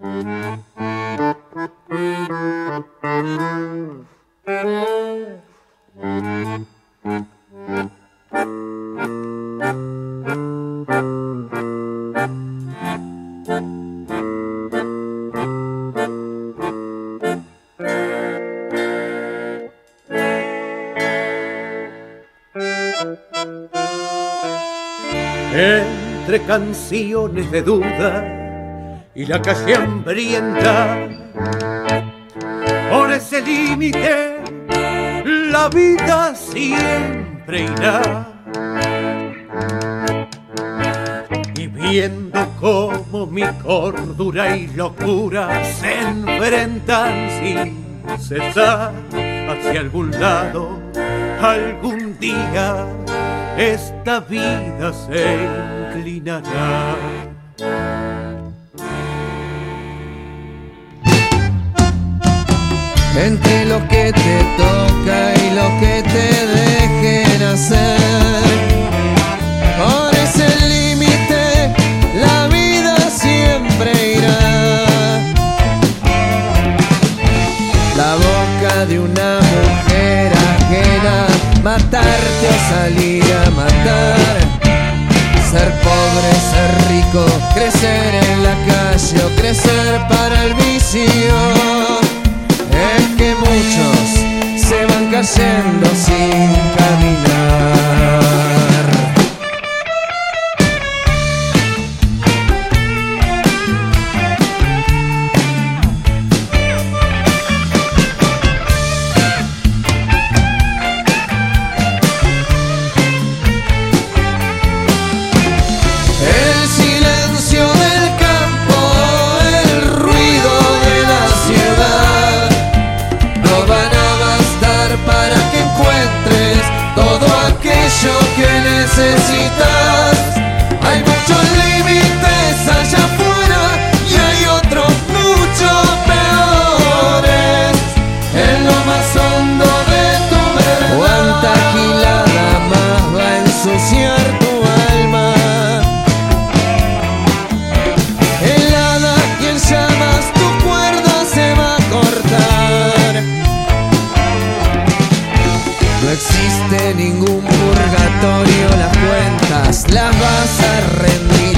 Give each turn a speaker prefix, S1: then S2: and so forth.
S1: Entre canciones de duda y la calle hambrienta, por ese límite la vida siempre irá. Y viendo cómo mi cordura y locura se enfrentan sin cesar hacia algún lado, algún día esta vida se inclinará.
S2: Entre lo que te toca y lo que te dejen hacer. Por ese límite la vida siempre irá. La boca de una mujer ajena, matarte o salir a matar. Ser pobre, ser rico, crecer en la calle o crecer para el vicio cayendo sin caminar. Existe ningún purgatorio, las cuentas las vas a rendir